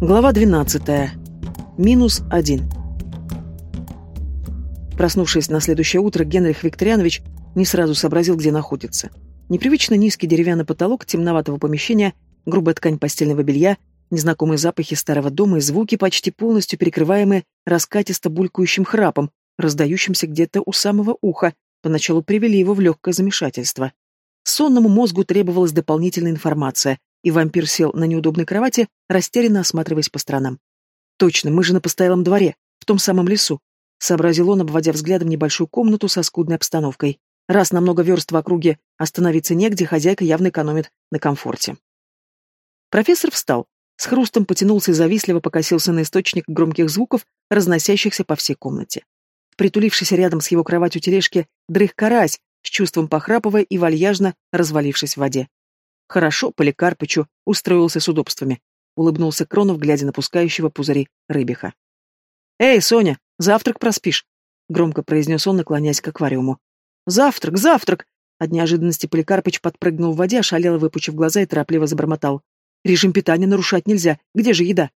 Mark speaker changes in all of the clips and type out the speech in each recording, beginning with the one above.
Speaker 1: Глава 12. Минус один. Проснувшись на следующее утро, Генрих Викторианович не сразу сообразил, где находится. Непривычно низкий деревянный потолок темноватого помещения, грубая ткань постельного белья, незнакомые запахи старого дома и звуки, почти полностью перекрываемые раскатисто булькающим храпом, раздающимся где-то у самого уха, поначалу привели его в легкое замешательство. Сонному мозгу требовалась дополнительная информация, и вампир сел на неудобной кровати, растерянно осматриваясь по сторонам. «Точно, мы же на постоялом дворе, в том самом лесу», — сообразил он, обводя взглядом небольшую комнату со скудной обстановкой. Раз на много верст в округе остановиться негде, хозяйка явно экономит на комфорте. Профессор встал, с хрустом потянулся и завистливо покосился на источник громких звуков, разносящихся по всей комнате. Притулившийся рядом с его кроватью тележки дрых карась, с чувством похрапывая и вальяжно развалившись в воде. Хорошо Поликарпычу устроился с удобствами. Улыбнулся Кронов, глядя на пускающего пузыри рыбиха. «Эй, Соня, завтрак проспишь!» Громко произнес он, наклоняясь к аквариуму. «Завтрак, завтрак!» От неожиданности Поликарпыч подпрыгнул в воде, ошалело выпучив глаза и торопливо забормотал. «Режим питания нарушать нельзя. Где же еда?»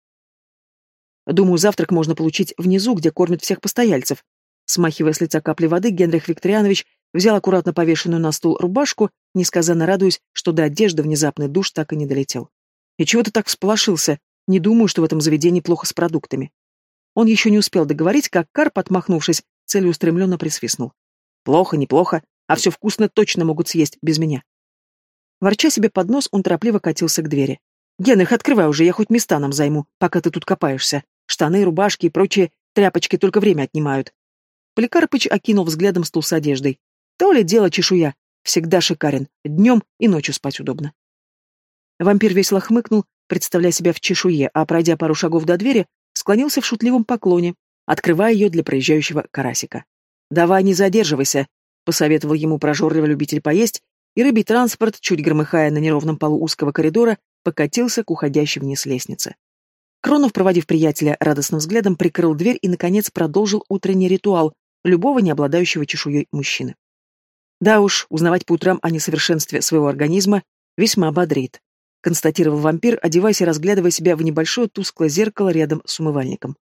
Speaker 1: «Думаю, завтрак можно получить внизу, где кормят всех постояльцев». Смахивая с лица капли воды, Генрих Викторианович Взял аккуратно повешенную на стул рубашку, несказанно радуясь, что до одежды внезапный душ так и не долетел. И чего ты так всполошился? Не думаю, что в этом заведении плохо с продуктами. Он еще не успел договорить, как Карп, отмахнувшись, целеустремленно присвистнул. Плохо, неплохо, а все вкусно точно могут съесть без меня. Ворча себе под нос, он торопливо катился к двери. «Генрих, открывай уже, я хоть места нам займу, пока ты тут копаешься. Штаны, рубашки и прочие тряпочки только время отнимают». Поликарпыч окинул взглядом стул с одеждой. То ли дело чешуя. Всегда шикарен. Днем и ночью спать удобно. Вампир весело хмыкнул, представляя себя в чешуе, а, пройдя пару шагов до двери, склонился в шутливом поклоне, открывая ее для проезжающего карасика. «Давай не задерживайся», — посоветовал ему прожорливый любитель поесть, и рыбий транспорт, чуть громыхая на неровном полу узкого коридора, покатился к уходящей вниз лестнице. Кронов, проводив приятеля радостным взглядом, прикрыл дверь и, наконец, продолжил утренний ритуал любого не обладающего чешуей мужчины. Да уж, узнавать по утрам о несовершенстве своего организма весьма бодрит, констатировал вампир, одеваясь и разглядывая себя в небольшое тусклое зеркало рядом с умывальником.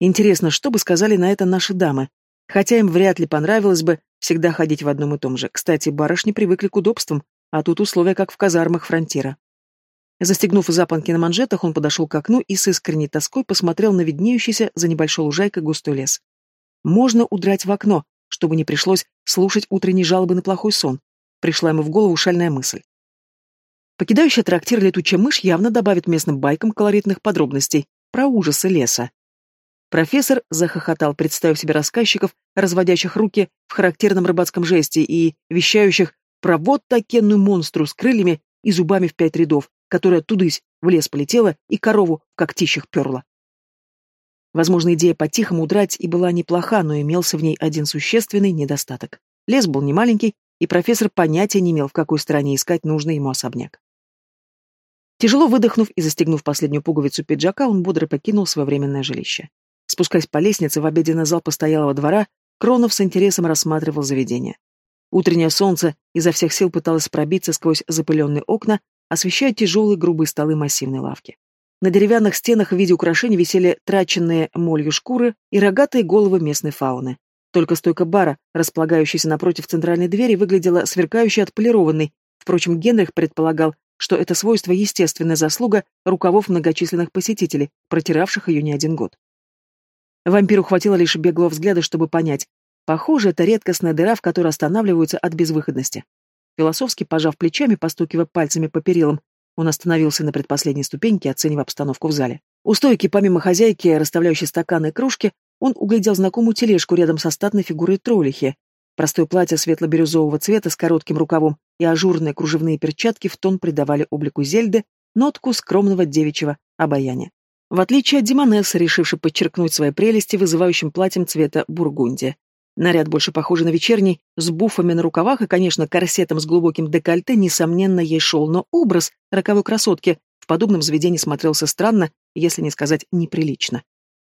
Speaker 1: Интересно, что бы сказали на это наши дамы? Хотя им вряд ли понравилось бы всегда ходить в одном и том же. Кстати, барышни привыкли к удобствам, а тут условия как в казармах фронтира. Застегнув запонки на манжетах, он подошел к окну и с искренней тоской посмотрел на виднеющийся за небольшой лужайкой густой лес. Можно удрать в окно, чтобы не пришлось слушать утренние жалобы на плохой сон. Пришла ему в голову шальная мысль. Покидающая трактир летучая мышь явно добавит местным байкам колоритных подробностей про ужасы леса. Профессор захохотал, представив себе рассказчиков, разводящих руки в характерном рыбацком жесте и вещающих про вот такенную монстру с крыльями и зубами в пять рядов, которая тудысь в лес полетела и корову в когтищах перла. Возможно, идея по-тихому удрать и была неплоха, но имелся в ней один существенный недостаток. Лес был немаленький, и профессор понятия не имел, в какой стороне искать нужный ему особняк. Тяжело выдохнув и застегнув последнюю пуговицу пиджака, он бодро покинул свое временное жилище. Спускаясь по лестнице в обеденный зал постоялого двора, Кронов с интересом рассматривал заведение. Утреннее солнце изо всех сил пыталось пробиться сквозь запыленные окна, освещая тяжелые грубые столы массивной лавки. На деревянных стенах в виде украшений висели траченные молью шкуры и рогатые головы местной фауны. Только стойка бара, располагающаяся напротив центральной двери, выглядела сверкающей отполированной. Впрочем, Генрих предполагал, что это свойство – естественная заслуга рукавов многочисленных посетителей, протиравших ее не один год. Вампиру хватило лишь беглого взгляда, чтобы понять. Похоже, это редкостная дыра, в которой останавливаются от безвыходности. Философски пожав плечами, постукивая пальцами по перилам, он остановился на предпоследней ступеньке, оценивая обстановку в зале. У стойки, помимо хозяйки, расставляющей стаканы и кружки, он углядел знакомую тележку рядом со статной фигурой троллихи. Простое платье светло-бирюзового цвета с коротким рукавом и ажурные кружевные перчатки в тон придавали облику Зельды нотку скромного девичьего обаяния. В отличие от Димонессы, решившей подчеркнуть свои прелести вызывающим платьем цвета бургундия. Наряд больше похожий на вечерний, с буфами на рукавах и, конечно, корсетом с глубоким декольте, несомненно, ей шел, но образ роковой красотки в подобном заведении смотрелся странно, если не сказать неприлично.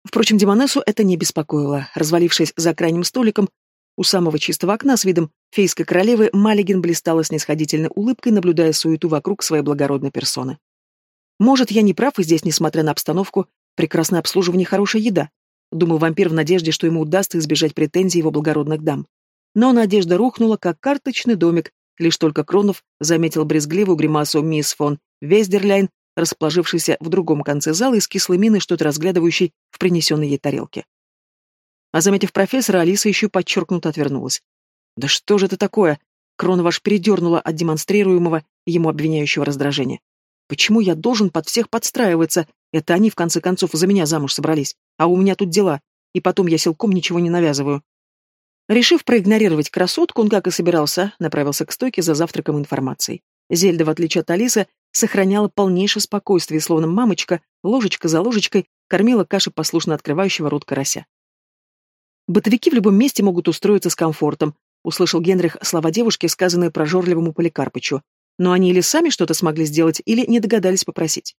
Speaker 1: Впрочем, Демонессу это не беспокоило. Развалившись за крайним столиком, у самого чистого окна с видом фейской королевы Малигин блистала снисходительной улыбкой, наблюдая суету вокруг своей благородной персоны. Может, я не прав, и здесь, несмотря на обстановку, прекрасное обслуживание и хорошая еда. Думал вампир в надежде, что ему удастся избежать претензий его благородных дам. Но надежда рухнула, как карточный домик, лишь только Кронов заметил брезгливую гримасу мисс фон Вездерляйн, расположившейся в другом конце зала и с кислой миной что-то разглядывающей в принесенной ей тарелке. А заметив профессора, Алиса еще подчеркнуто отвернулась. «Да что же это такое?» Кронова аж передернула от демонстрируемого ему обвиняющего раздражения. «Почему я должен под всех подстраиваться? Это они, в конце концов, за меня замуж собрались. А у меня тут дела. И потом я силком ничего не навязываю». Решив проигнорировать красотку, он, как и собирался, направился к стойке за завтраком информацией. Зельда, в отличие от Алисы, сохраняла полнейшее спокойствие, словно мамочка, ложечка за ложечкой, кормила каши послушно открывающего рот карася. «Бытовики в любом месте могут устроиться с комфортом», услышал Генрих слова девушки, сказанные прожорливому Поликарпычу. «Но они или сами что-то смогли сделать, или не догадались попросить».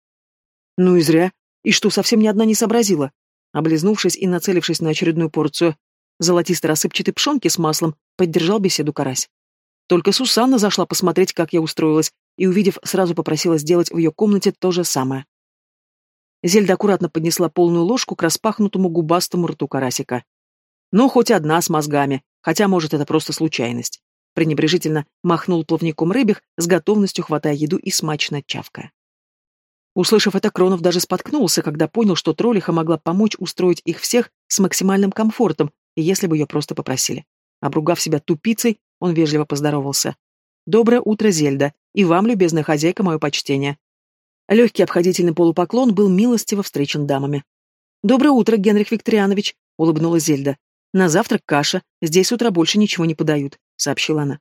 Speaker 1: «Ну и зря. И что, совсем ни одна не сообразила?» Облизнувшись и нацелившись на очередную порцию золотисто-рассыпчатой пшенки с маслом, поддержал беседу карась. Только Сусанна зашла посмотреть, как я устроилась, и, увидев, сразу попросила сделать в ее комнате то же самое. Зельда аккуратно поднесла полную ложку к распахнутому губастому рту карасика. «Ну, хоть одна с мозгами, хотя, может, это просто случайность». Пренебрежительно махнул плавником рыбих, с готовностью хватая еду и смачно чавкая. Услышав это, Кронов даже споткнулся, когда понял, что троллиха могла помочь устроить их всех с максимальным комфортом, если бы ее просто попросили. Обругав себя тупицей, он вежливо поздоровался. «Доброе утро, Зельда, и вам, любезная хозяйка, мое почтение». Легкий обходительный полупоклон был милостиво встречен дамами. «Доброе утро, Генрих Викторианович», — улыбнулась Зельда. «На завтрак каша, здесь с утра больше ничего не подают», — сообщила она.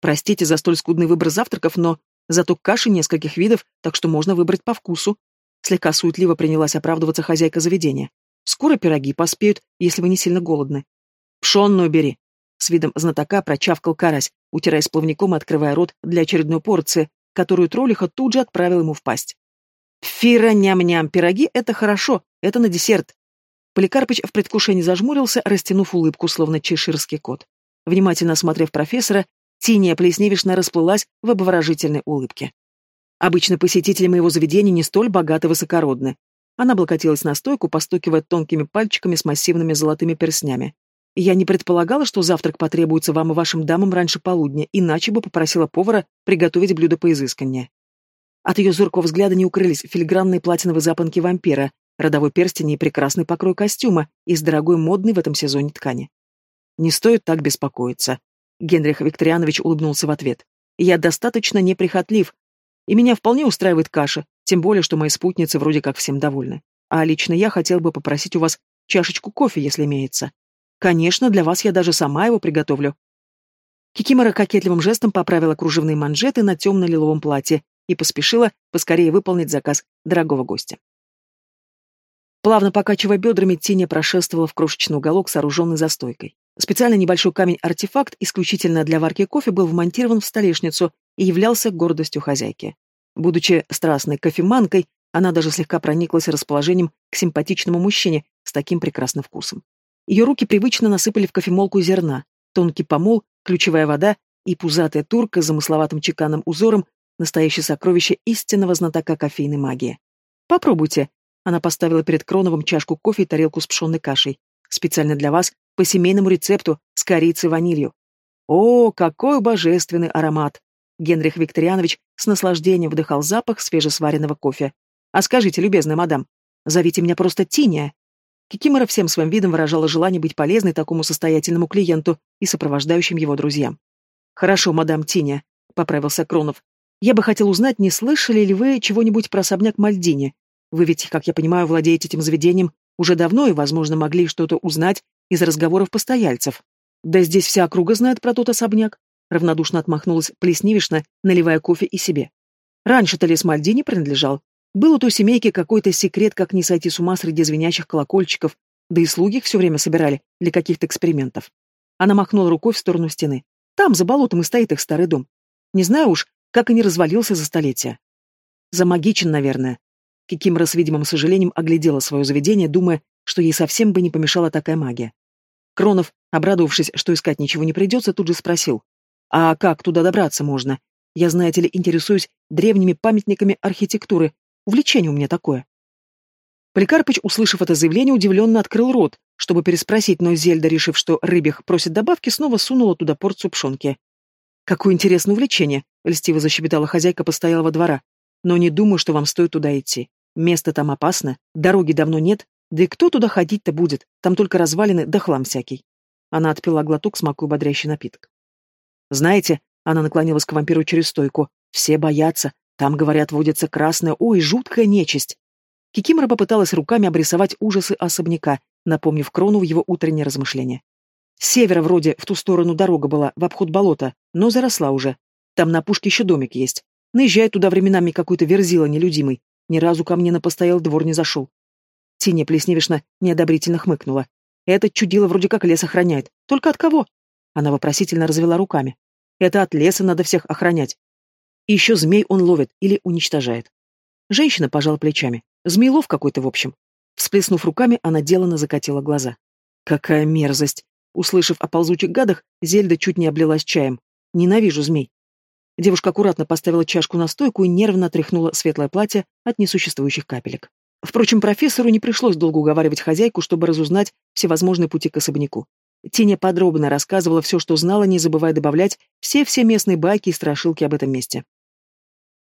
Speaker 1: «Простите за столь скудный выбор завтраков, но зато каши нескольких видов, так что можно выбрать по вкусу». Слегка суетливо принялась оправдываться хозяйка заведения. «Скоро пироги поспеют, если вы не сильно голодны». «Пшенную бери», с видом знатока прочавкал карась, утирая с плавником и открывая рот для очередной порции, которую троллиха тут же отправил ему в пасть. «Фира ням-ням, пироги — это хорошо, это на десерт». Поликарпыч в предвкушении зажмурился, растянув улыбку, словно чеширский кот. Внимательно осмотрев профессора, Тиния Плесневишна расплылась в обворожительной улыбке. Обычно посетители моего заведения не столь богаты высокородны. Она облокотилась на стойку, постукивая тонкими пальчиками с массивными золотыми перстнями. Я не предполагала, что завтрак потребуется вам и вашим дамам раньше полудня, иначе бы попросила повара приготовить блюдо поизысканнее. От ее зоркого взгляда не укрылись филигранные платиновые запонки вампира, родовой перстень и прекрасный покрой костюма из дорогой модной в этом сезоне ткани. Не стоит так беспокоиться. Генрих Викторианович улыбнулся в ответ. Я достаточно неприхотлив, и меня вполне устраивает каша, тем более, что мои спутницы вроде как всем довольны. А лично я хотел бы попросить у вас чашечку кофе, если имеется. Конечно, для вас я даже сама его приготовлю. Кикимора кокетливым жестом поправила кружевные манжеты на темно-лиловом платье и поспешила поскорее выполнить заказ дорогого гостя. Плавно покачивая бедрами, Тиня прошествовала в крошечный уголок, сооруженный за стойкой. Специально небольшой камень-артефакт, исключительно для варки кофе, был вмонтирован в столешницу и являлся гордостью хозяйки. Будучи страстной кофеманкой, она даже слегка прониклась расположением к симпатичному мужчине с таким прекрасным вкусом. Ее руки привычно насыпали в кофемолку зерна, тонкий помол, ключевая вода и пузатая турка с замысловатым чеканным узором, настоящее сокровище истинного знатока кофейной магии. «Попробуйте», — она поставила перед Кроновым чашку кофе и тарелку с пшенной кашей. «Специально для вас, по семейному рецепту, с корицей ванилью». «О, какой божественный аромат!» Генрих Викторианович с наслаждением вдыхал запах свежесваренного кофе. «А скажите, любезная мадам, зовите меня просто Тиния». Кикимора всем своим видом выражала желание быть полезной такому состоятельному клиенту и сопровождающим его друзьям. «Хорошо, мадам Тиня», — поправился Кронов. «Я бы хотел узнать, не слышали ли вы чего-нибудь про особняк Мальдини? Вы ведь, как я понимаю, владеете этим заведением уже давно и, возможно, могли что-то узнать из разговоров постояльцев. Да здесь вся округа знает про тот особняк», — равнодушно отмахнулась Плесневишна, наливая кофе и себе. «Раньше-то лес Мальдини принадлежал, был у той семейки какой-то секрет, как не сойти с ума среди звенящих колокольчиков, да и слуги их все время собирали для каких-то экспериментов. Она махнула рукой в сторону стены. Там, за болотом, и стоит их старый дом. Не знаю уж, как и не развалился за столетия. Замагичен, наверное. Кикимора с видимым сожалением оглядела свое заведение, думая, что ей совсем бы не помешала такая магия. Кронов, обрадовавшись, что искать ничего не придется, тут же спросил. «А как туда добраться можно? Я, знаете ли, интересуюсь древними памятниками архитектуры, Увлечение у меня такое. Поликарпыч, услышав это заявление, удивленно открыл рот, чтобы переспросить, но Зельда, решив, что рыбих просит добавки, снова сунула туда порцию пшенки. «Какое интересное увлечение!» — льстиво защебетала хозяйка постоялого двора. «Но не думаю, что вам стоит туда идти. Место там опасно, дороги давно нет, да и кто туда ходить-то будет? Там только развалины да хлам всякий». Она отпила глоток, смакуя бодрящий напиток. «Знаете...» — она наклонилась к вампиру через стойку. «Все боятся. Там, говорят, водится красная, ой, жуткая нечисть. Кикимора попыталась руками обрисовать ужасы особняка, напомнив Крону в его утреннее размышление. С севера вроде в ту сторону дорога была, в обход болота, но заросла уже. Там на пушке еще домик есть. Наезжает туда временами какой-то верзила нелюдимый. Ни разу ко мне на постоял двор не зашел. Тиня Плесневишна неодобрительно хмыкнула. Этот чудило вроде как лес охраняет. Только от кого? Она вопросительно развела руками. Это от леса надо всех охранять. И еще змей он ловит или уничтожает. Женщина пожала плечами. Змеелов какой-то, в общем. Всплеснув руками, она делано закатила глаза. Какая мерзость! Услышав о ползучих гадах, Зельда чуть не облилась чаем. Ненавижу змей. Девушка аккуратно поставила чашку на стойку и нервно отряхнула светлое платье от несуществующих капелек. Впрочем, профессору не пришлось долго уговаривать хозяйку, чтобы разузнать всевозможные пути к особняку. Тиня подробно рассказывала все, что знала, не забывая добавлять все-все местные байки и страшилки об этом месте.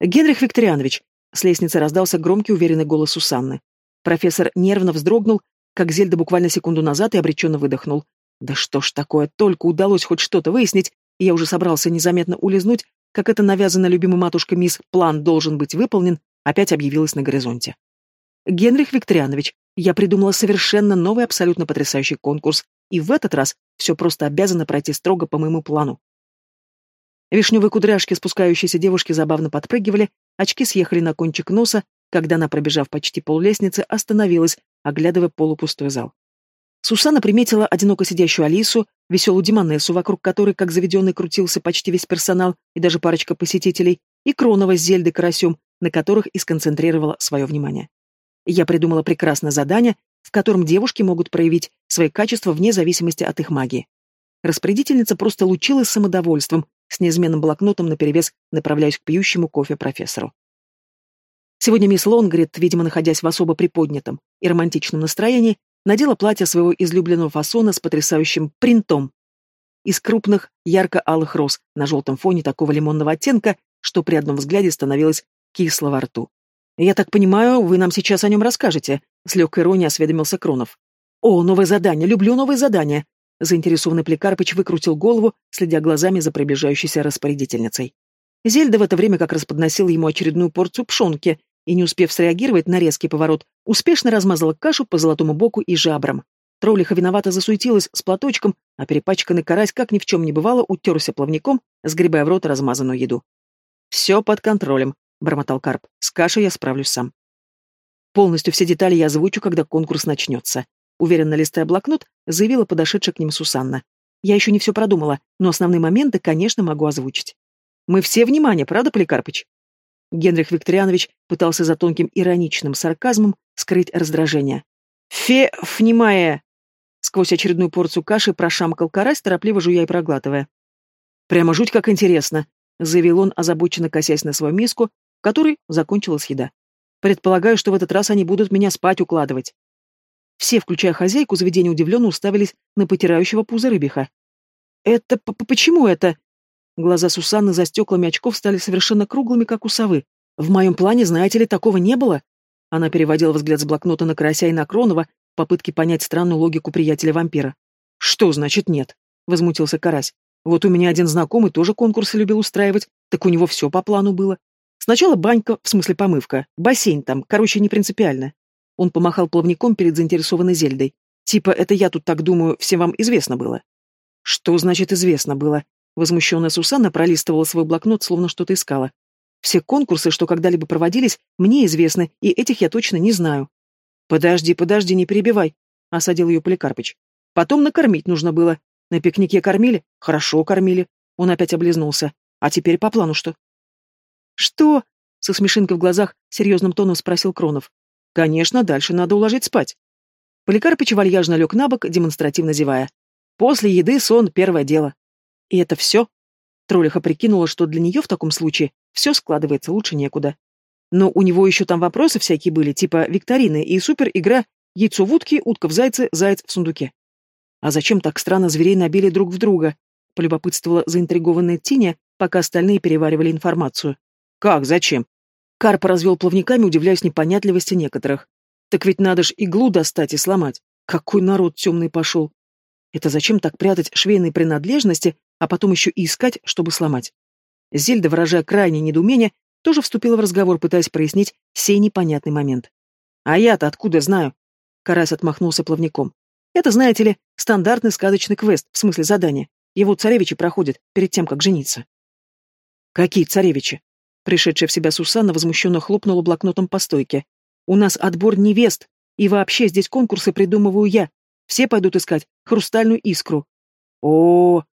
Speaker 1: «Генрих Викторианович, с лестницы раздался громкий уверенный голос Сусанны. Профессор нервно вздрогнул, как Зельда буквально секунду назад и обреченно выдохнул. Да что ж такое, только удалось хоть что-то выяснить, и я уже собрался незаметно улизнуть, как это навязано любимой матушкой мисс «план должен быть выполнен», опять объявилась на горизонте. Генрих Викторианович, я придумала совершенно новый, абсолютно потрясающий конкурс, и в этот раз все просто обязано пройти строго по моему плану. Вишневые кудряшки спускающиеся девушки забавно подпрыгивали, очки съехали на кончик носа, когда она, пробежав почти поллестницы, остановилась, оглядывая полупустой зал. Сусана приметила одиноко сидящую Алису, веселую Диманессу, вокруг которой, как заведенный, крутился почти весь персонал и даже парочка посетителей, и Кронова с Зельдой Карасем, на которых и сконцентрировала свое внимание. Я придумала прекрасное задание, в котором девушки могут проявить свои качества вне зависимости от их магии. Распорядительница просто лучилась самодовольством, с неизменным блокнотом наперевес направляюсь к пьющему кофе профессору. Сегодня мисс Лонгрид, видимо, находясь в особо приподнятом и романтичном настроении, надела платье своего излюбленного фасона с потрясающим принтом из крупных ярко-алых роз на желтом фоне такого лимонного оттенка, что при одном взгляде становилось кисло во рту. «Я так понимаю, вы нам сейчас о нем расскажете», — с легкой иронией осведомился Кронов. «О, новое задание, люблю новые задания», Заинтересованный Плекарпыч выкрутил голову, следя глазами за приближающейся распорядительницей. Зельда в это время как раз подносила ему очередную порцию пшонки и, не успев среагировать на резкий поворот, успешно размазала кашу по золотому боку и жабрам. Троллиха виновато засуетилась с платочком, а перепачканный карась, как ни в чем не бывало, утерся плавником, сгребая в рот размазанную еду. «Все под контролем», — бормотал Карп. «С кашей я справлюсь сам». Полностью все детали я озвучу, когда конкурс начнется. Уверенно листая блокнот, заявила подошедшая к ним Сусанна. Я еще не все продумала, но основные моменты, конечно, могу озвучить. Мы все внимание, правда, Поликарпыч? Генрих Викторианович пытался за тонким ироничным сарказмом скрыть раздражение. «Фе... внимая!» Сквозь очередную порцию каши прошамкал карась, торопливо жуя и проглатывая. «Прямо жуть как интересно», — заявил он, озабоченно косясь на свою миску, в которой закончилась еда. «Предполагаю, что в этот раз они будут меня спать укладывать». Все, включая хозяйку, заведения удивленно уставились на потирающего пузо рыбиха. «Это почему это?» Глаза Сусанны за стеклами очков стали совершенно круглыми, как у совы. «В моем плане, знаете ли, такого не было?» Она переводила взгляд с блокнота на Карася и на Кронова в попытке понять странную логику приятеля-вампира. «Что значит нет?» — возмутился Карась. «Вот у меня один знакомый тоже конкурсы любил устраивать, так у него все по плану было. Сначала банька, в смысле помывка, бассейн там, короче, не принципиально. Он помахал плавником перед заинтересованной Зельдой. Типа, это я тут так думаю, всем вам известно было. Что значит известно было? Возмущенная Сусанна пролистывала свой блокнот, словно что-то искала. Все конкурсы, что когда-либо проводились, мне известны, и этих я точно не знаю. Подожди, подожди, не перебивай, осадил ее Поликарпыч. Потом накормить нужно было. На пикнике кормили? Хорошо кормили. Он опять облизнулся. А теперь по плану что? Что? Со смешинкой в глазах серьезным тоном спросил Кронов. Конечно, дальше надо уложить спать. Поликарпыч вальяжно лег на бок, демонстративно зевая. После еды сон — первое дело. И это все? Троллиха прикинула, что для нее в таком случае все складывается лучше некуда. Но у него еще там вопросы всякие были, типа викторины и супер-игра «Яйцо в утке, утка в зайце, заяц в сундуке». А зачем так странно зверей набили друг в друга? Полюбопытствовала заинтригованная Тиня, пока остальные переваривали информацию. Как, зачем? Карп развел плавниками, удивляясь непонятливости некоторых. Так ведь надо ж иглу достать и сломать. Какой народ темный пошел. Это зачем так прятать швейные принадлежности, а потом еще и искать, чтобы сломать? Зельда, выражая крайнее недоумение, тоже вступила в разговор, пытаясь прояснить сей непонятный момент. «А я-то откуда знаю?» Карась отмахнулся плавником. «Это, знаете ли, стандартный сказочный квест, в смысле задания. Его царевичи проходят перед тем, как жениться». «Какие царевичи?» Пришедшая в себя Сусанна возмущенно хлопнула блокнотом по стойке. «У нас отбор невест, и вообще здесь конкурсы придумываю я. Все пойдут искать хрустальную искру». О, -о, -о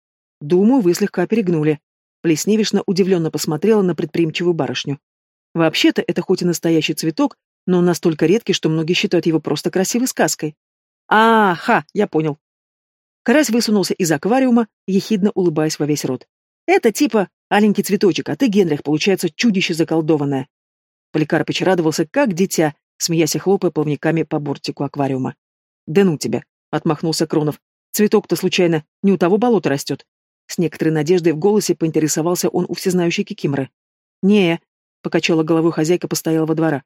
Speaker 1: думаю, вы слегка перегнули. Плесневишна удивленно посмотрела на предприимчивую барышню. Вообще-то это хоть и настоящий цветок, но настолько редкий, что многие считают его просто красивой сказкой. А, ха, я понял. Карась высунулся из аквариума, ехидно улыбаясь во весь рот. Это типа аленький цветочек, а ты, Генрих, получается, чудище заколдованное. Поликарпыч радовался, как дитя, смеясь и хлопая плавниками по бортику аквариума. «Да ну тебя!» — отмахнулся Кронов. «Цветок-то, случайно, не у того болота растет?» С некоторой надеждой в голосе поинтересовался он у всезнающей Кикиморы. «Не», — покачала головой хозяйка постоялого двора.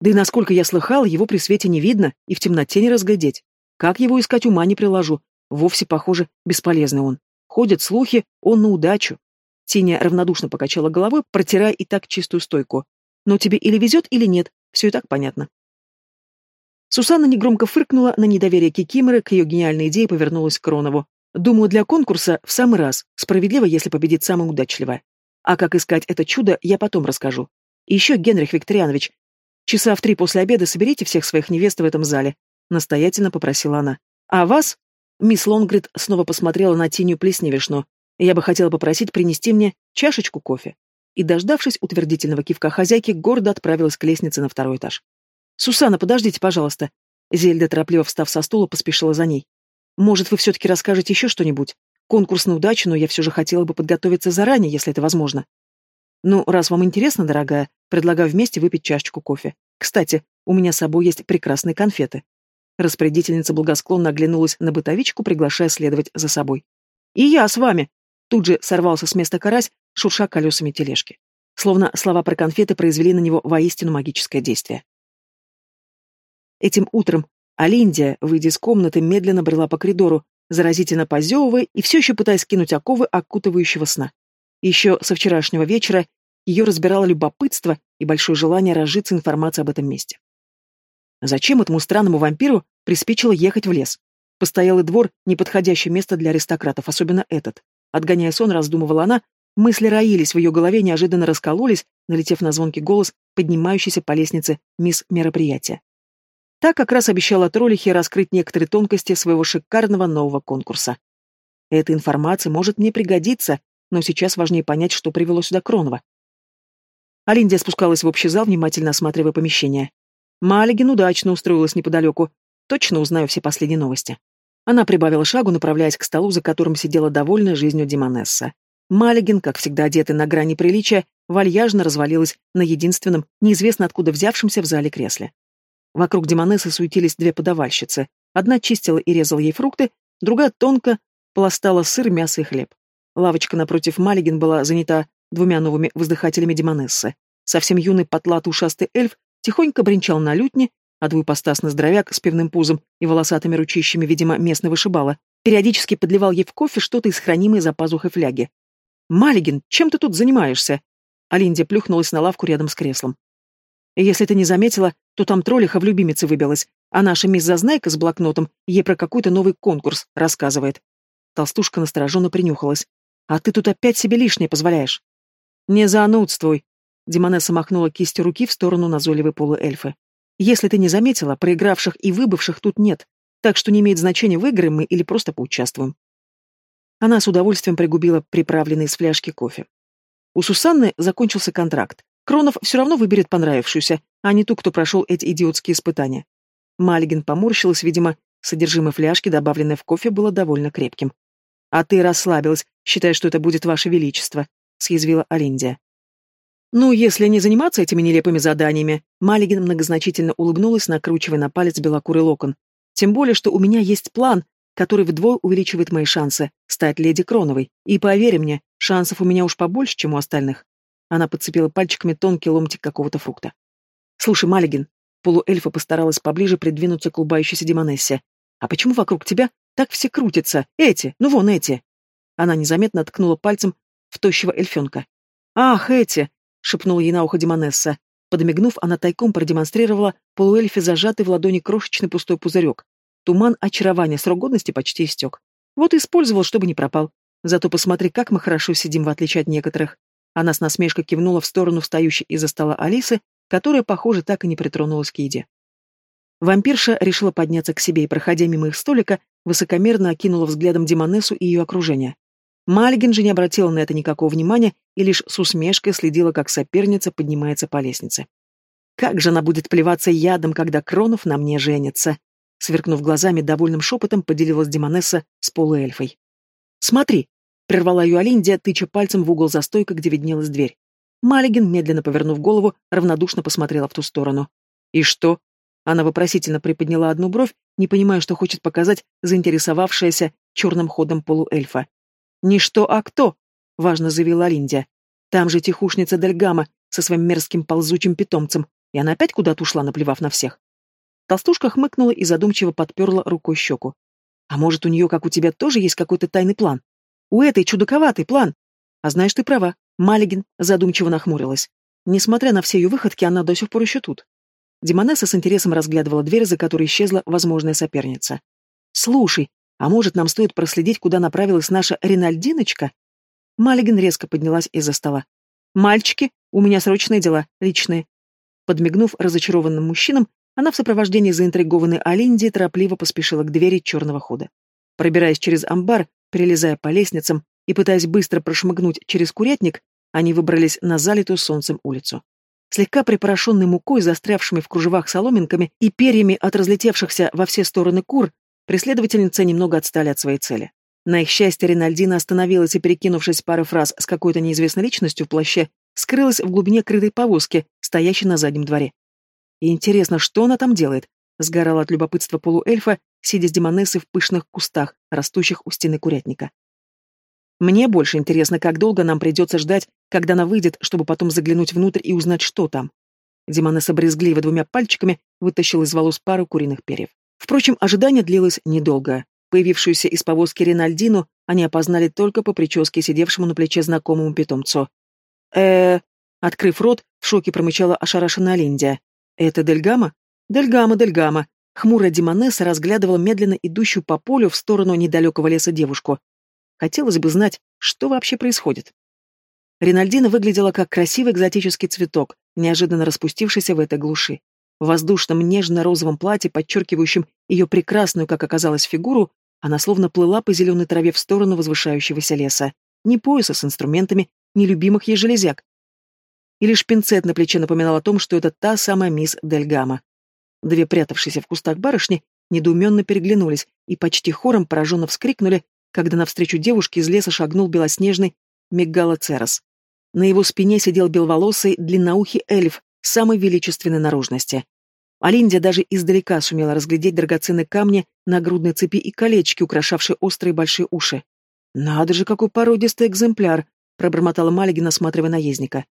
Speaker 1: «Да и насколько я слыхала, его при свете не видно и в темноте не разглядеть. Как его искать, ума не приложу. Вовсе, похоже, бесполезный он. Ходят слухи, он на удачу. Тиня равнодушно покачала головой, протирая и так чистую стойку. Но тебе или везет, или нет, все и так понятно. Сусанна негромко фыркнула на недоверие Кикиморы, к ее гениальной идее повернулась к Кронову. Думаю, для конкурса в самый раз. Справедливо, если победит самый удачливая. А как искать это чудо, я потом расскажу. И еще, Генрих Викторианович, часа в три после обеда соберите всех своих невест в этом зале. Настоятельно попросила она. А вас? Мисс Лонгрид снова посмотрела на Тиню Плесневишну. Я бы хотела попросить принести мне чашечку кофе. И, дождавшись утвердительного кивка хозяйки, гордо отправилась к лестнице на второй этаж. «Сусана, подождите, пожалуйста». Зельда, торопливо встав со стула, поспешила за ней. Может, вы все-таки расскажете еще что-нибудь? Конкурс на удачу, но я все же хотела бы подготовиться заранее, если это возможно. Ну, раз вам интересно, дорогая, предлагаю вместе выпить чашечку кофе. Кстати, у меня с собой есть прекрасные конфеты. Распорядительница благосклонно оглянулась на бытовичку, приглашая следовать за собой. «И я с вами!» Тут же сорвался с места карась, шурша колесами тележки. Словно слова про конфеты произвели на него воистину магическое действие. Этим утром а Линдия, выйдя из комнаты, медленно брела по коридору, заразительно позевывая и все еще пытаясь скинуть оковы окутывающего сна. Еще со вчерашнего вечера ее разбирало любопытство и большое желание разжиться информацией об этом месте. Зачем этому странному вампиру приспичило ехать в лес? Постоялый двор — неподходящее место для аристократов, особенно этот. Отгоняя сон, раздумывала она, мысли роились в ее голове, неожиданно раскололись, налетев на звонкий голос, поднимающийся по лестнице мисс мероприятия. Так как раз обещала Троллихе раскрыть некоторые тонкости своего шикарного нового конкурса. Эта информация может мне пригодиться, но сейчас важнее понять, что привело сюда Кронова. Алиндия спускалась в общий зал, внимательно осматривая помещение. Малигин удачно устроилась неподалеку. Точно узнаю все последние новости. Она прибавила шагу, направляясь к столу, за которым сидела довольная жизнью Димонесса. Малигин, как всегда одетый на грани приличия, вальяжно развалилась на единственном, неизвестно откуда взявшемся в зале кресле. Вокруг Демонессы суетились две подавальщицы. Одна чистила и резала ей фрукты, другая тонко пластала сыр, мясо и хлеб. Лавочка напротив Малигин была занята двумя новыми воздыхателями Демонессы. Совсем юный потлатый ушастый эльф тихонько бренчал на лютне, а двупостасный здоровяк с пивным пузом и волосатыми ручищами, видимо, местного вышибала, периодически подливал ей в кофе что-то из хранимой за пазухой фляги. «Малигин, чем ты тут занимаешься?» Алиндия плюхнулась на лавку рядом с креслом. Если ты не заметила, то там троллиха в любимице выбилась, а наша мисс Зазнайка с блокнотом ей про какой-то новый конкурс рассказывает. Толстушка настороженно принюхалась. «А ты тут опять себе лишнее позволяешь?» «Не занудствуй!» Демонесса махнула кистью руки в сторону назойливой полуэльфы. «Если ты не заметила, проигравших и выбывших тут нет, так что не имеет значения, выиграем мы или просто поучаствуем». Она с удовольствием пригубила приправленный из фляжки кофе. У Сусанны закончился контракт, Кронов все равно выберет понравившуюся, а не ту, кто прошел эти идиотские испытания. Малигин поморщилась, видимо, содержимое фляжки, добавленное в кофе, было довольно крепким. «А ты расслабилась, считая, что это будет ваше величество», — съязвила Алиндия. «Ну, если не заниматься этими нелепыми заданиями», Малигин многозначительно улыбнулась, накручивая на палец белокурый локон. «Тем более, что у меня есть план, который вдвое увеличивает мои шансы стать леди Кроновой. И поверь мне, шансов у меня уж побольше, чем у остальных». Она подцепила пальчиками тонкий ломтик какого-то фрукта. «Слушай, Малигин», полуэльфа постаралась поближе придвинуться к улыбающейся Демонессе. «А почему вокруг тебя так все крутятся? Эти, ну вон эти!» Она незаметно ткнула пальцем в тощего эльфенка. «Ах, эти!» — шепнула ей на ухо Демонесса. Подмигнув, она тайком продемонстрировала полуэльфе зажатый в ладони крошечный пустой пузырек. Туман очарования срок годности почти истек. Вот и использовал, чтобы не пропал. Зато посмотри, как мы хорошо сидим, в отличие от некоторых. Она с насмешкой кивнула в сторону встающей из-за стола Алисы, которая, похоже, так и не притронулась к еде. Вампирша решила подняться к себе и, проходя мимо их столика, высокомерно окинула взглядом Демонессу и ее окружение. Мальгин же не обратила на это никакого внимания и лишь с усмешкой следила, как соперница поднимается по лестнице. «Как же она будет плеваться ядом, когда Кронов на мне женится?» Сверкнув глазами, довольным шепотом поделилась Демонесса с полуэльфой. «Смотри!» — прервала ее Алиндия, тыча пальцем в угол за стойкой, где виднелась дверь. Малигин, медленно повернув голову, равнодушно посмотрела в ту сторону. «И что?» Она вопросительно приподняла одну бровь, не понимая, что хочет показать заинтересовавшаяся черным ходом полуэльфа. «Не что, а кто?» — важно заявила Линдия. «Там же тихушница Дельгама со своим мерзким ползучим питомцем, и она опять куда-то ушла, наплевав на всех». Толстушка хмыкнула и задумчиво подперла рукой щеку. «А может, у нее, как у тебя, тоже есть какой-то тайный план? У этой чудаковатый план. А знаешь, ты права, Малигин задумчиво нахмурилась. Несмотря на все ее выходки, она до сих пор еще тут. Демонесса с интересом разглядывала дверь, за которой исчезла возможная соперница. «Слушай, а может, нам стоит проследить, куда направилась наша Ринальдиночка?» Малигин резко поднялась из-за стола. «Мальчики, у меня срочные дела, личные». Подмигнув разочарованным мужчинам, она в сопровождении заинтригованной Алинди торопливо поспешила к двери черного хода. Пробираясь через амбар, перелезая по лестницам и пытаясь быстро прошмыгнуть через курятник, они выбрались на залитую солнцем улицу. Слегка припорошенной мукой, застрявшими в кружевах соломинками и перьями от разлетевшихся во все стороны кур, преследовательницы немного отстали от своей цели. На их счастье Ринальдина остановилась и, перекинувшись пару фраз с какой-то неизвестной личностью в плаще, скрылась в глубине крытой повозки, стоящей на заднем дворе. И интересно, что она там делает? Сгорала от любопытства полуэльфа, сидя с демонессой в пышных кустах, растущих у стены курятника. Мне больше интересно, как долго нам придется ждать, когда она выйдет, чтобы потом заглянуть внутрь и узнать, что там. Демонесса брезгливо двумя пальчиками вытащила из волос пару куриных перьев. Впрочем, ожидание длилось недолго. Появившуюся из повозки Ринальдину они опознали только по прическе, сидевшему на плече знакомому питомцу. э Открыв рот, в шоке промычала ошарашенная Линдия. «Это Дельгама?» «Дельгама, Дельгама!» Хмурая Демонесса разглядывала медленно идущую по полю в сторону недалекого леса девушку. Хотелось бы знать, что вообще происходит. Ринальдина выглядела как красивый экзотический цветок, неожиданно распустившийся в этой глуши. В воздушном нежно-розовом платье, подчеркивающем ее прекрасную, как оказалось, фигуру, она словно плыла по зеленой траве в сторону возвышающегося леса. Ни пояса с инструментами, ни любимых ей железяк. И лишь пинцет на плече напоминал о том, что это та самая мисс Дельгама. Две прятавшиеся в кустах барышни недоуменно переглянулись и почти хором пораженно вскрикнули, когда навстречу девушке из леса шагнул белоснежный Мегалоцерос. На его спине сидел беловолосый, длинноухий эльф самой величественной наружности. Алиндия даже издалека сумела разглядеть драгоценные камни на грудной цепи и колечки, украшавшие острые большие уши. «Надо же, какой породистый экземпляр!» — пробормотала Малигин, осматривая наездника.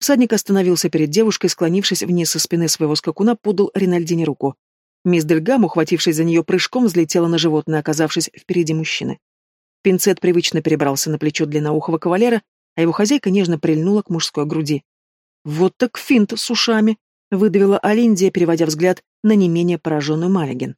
Speaker 1: Всадник остановился перед девушкой, склонившись вниз со спины своего скакуна, подал Ринальдине руку. Мисс Дельгам, ухватившись за нее прыжком, взлетела на животное, оказавшись впереди мужчины. Пинцет привычно перебрался на плечо длинноухого кавалера, а его хозяйка нежно прильнула к мужской груди. «Вот так финт с ушами!» — выдавила Алиндия, переводя взгляд на не менее пораженную Малигин.